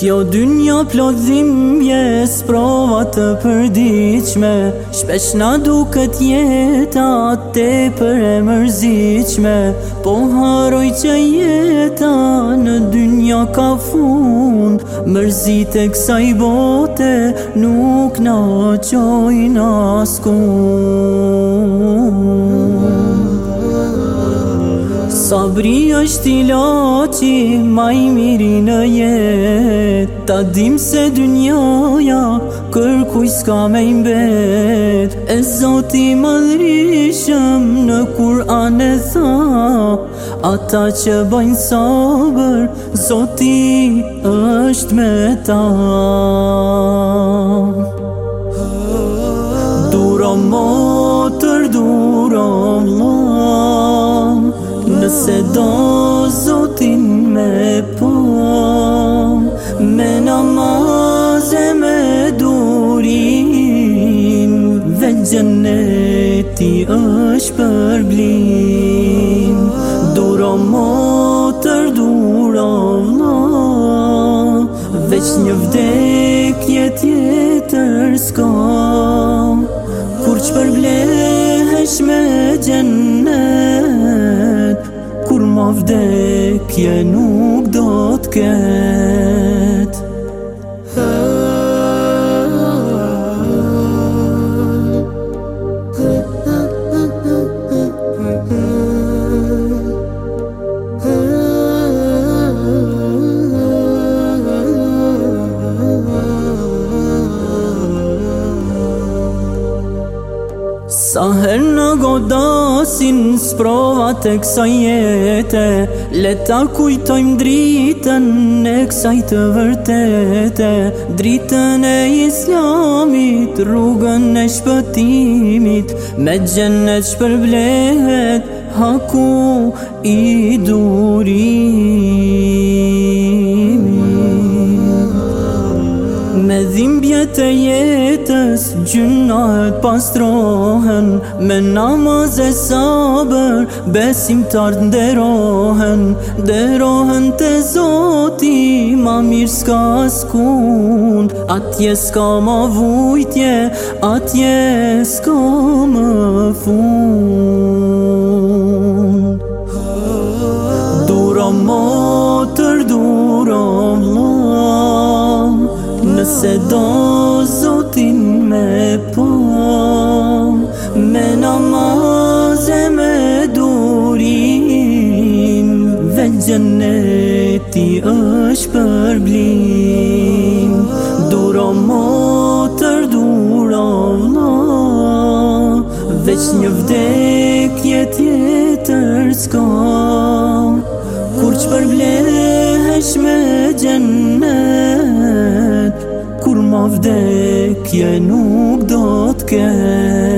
Kjo dynja plodhim je sprova të përdiqme Shpesh na duket jeta te për e mërziqme Po haroj që jeta në dynja ka fund Mërzit e kësaj bote nuk na qojnë askun Sabri është i loqi, maj miri në jet Ta dim se dy njoja, kërkuj ska me imbet E zoti më dhrishëm, në kur anë e tha Ata që bëjnë sabër, zoti është me ta Duro motër, duro motër Se do zotin me po Me namaze me durim Dhe gjeneti është për blim Duro motër duro vla Veç një vdek jetjetër s'ka Kur që përblehesh me gjeneti Dhe kje nuk do t'ke Sa her në godasin sprova të kësa jetë Leta kujtojmë dritën e kësaj të vërtete Dritën e islamit, rrugën e shpëtimit Me gjennet shpërblehet haku i durit Me dhimbjet e jetës Gjynat pastrohen Me namaz e sabër Besim të ardhën derohen Derohen të zoti Ma mirë s'ka skund Atje s'ka ma vujtje Atje s'ka ma fund se do zotin me po Me namaz e me durim Vec gjeneti është për blim Duro motër, tër duro vlo Vec një vdekje tjetër s'ka Kur që për blesh me më vdekje nuk do të kërë